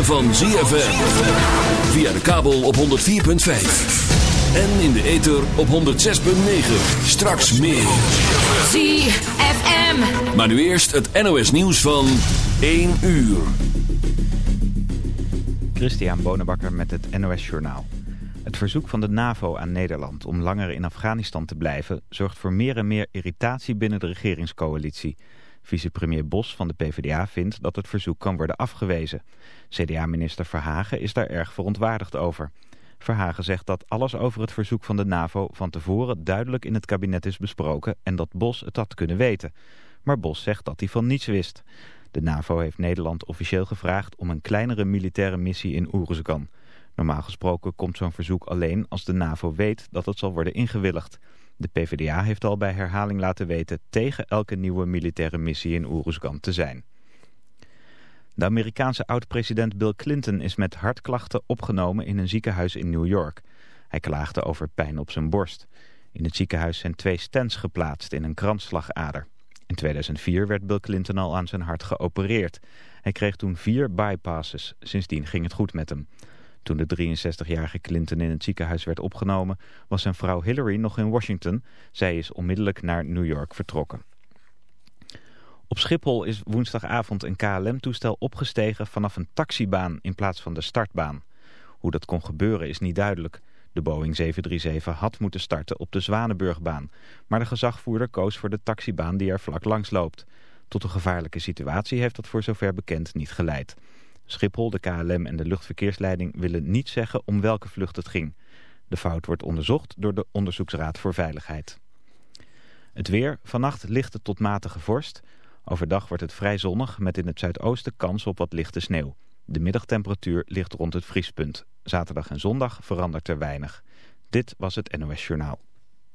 Ritme van ZFM. Via de kabel op 104.5. En in de ether op 106.9. Straks meer. ZFM. Maar nu eerst het NOS nieuws van 1 uur. Christian Bonenbakker met het NOS Journaal. Het verzoek van de NAVO aan Nederland om langer in Afghanistan te blijven... zorgt voor meer en meer irritatie binnen de regeringscoalitie. Vicepremier Bos van de PvdA vindt dat het verzoek kan worden afgewezen. CDA-minister Verhagen is daar erg verontwaardigd over. Verhagen zegt dat alles over het verzoek van de NAVO van tevoren duidelijk in het kabinet is besproken... en dat Bos het had kunnen weten. Maar Bos zegt dat hij van niets wist. De NAVO heeft Nederland officieel gevraagd om een kleinere militaire missie in Oeruzgan... Normaal gesproken komt zo'n verzoek alleen als de NAVO weet dat het zal worden ingewilligd. De PvdA heeft al bij herhaling laten weten tegen elke nieuwe militaire missie in Oeruzgan te zijn. De Amerikaanse oud-president Bill Clinton is met hartklachten opgenomen in een ziekenhuis in New York. Hij klaagde over pijn op zijn borst. In het ziekenhuis zijn twee stents geplaatst in een kransslagader. In 2004 werd Bill Clinton al aan zijn hart geopereerd. Hij kreeg toen vier bypasses. Sindsdien ging het goed met hem. Toen de 63-jarige Clinton in het ziekenhuis werd opgenomen... was zijn vrouw Hillary nog in Washington. Zij is onmiddellijk naar New York vertrokken. Op Schiphol is woensdagavond een KLM-toestel opgestegen vanaf een taxibaan in plaats van de startbaan. Hoe dat kon gebeuren is niet duidelijk. De Boeing 737 had moeten starten op de Zwanenburgbaan. Maar de gezagvoerder koos voor de taxibaan die er vlak langs loopt. Tot een gevaarlijke situatie heeft dat voor zover bekend niet geleid. Schiphol, de KLM en de luchtverkeersleiding willen niet zeggen om welke vlucht het ging. De fout wordt onderzocht door de Onderzoeksraad voor Veiligheid. Het weer, vannacht lichte tot matige vorst. Overdag wordt het vrij zonnig met in het zuidoosten kans op wat lichte sneeuw. De middagtemperatuur ligt rond het vriespunt. Zaterdag en zondag verandert er weinig. Dit was het NOS Journaal.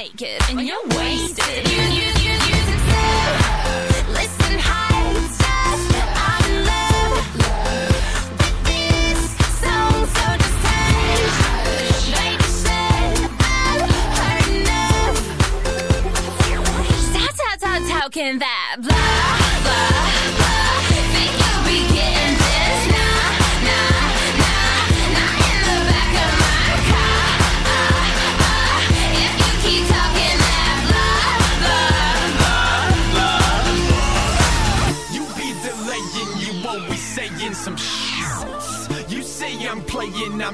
naked and you're wasted. You, you,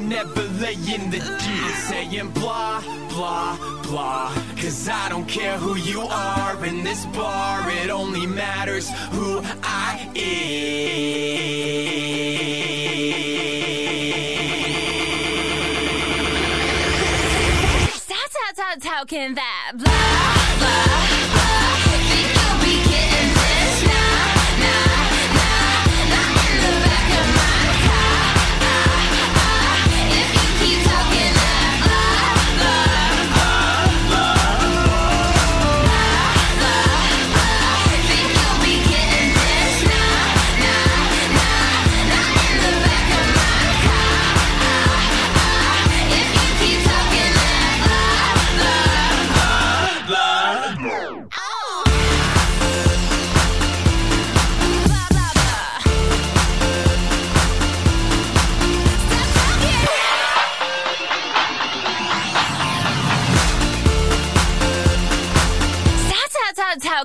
never laying the deal. Saying blah, blah, blah. Cause I don't care who you are in this bar, it only matters who I am. Talking that blah, blah.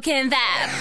Talking that.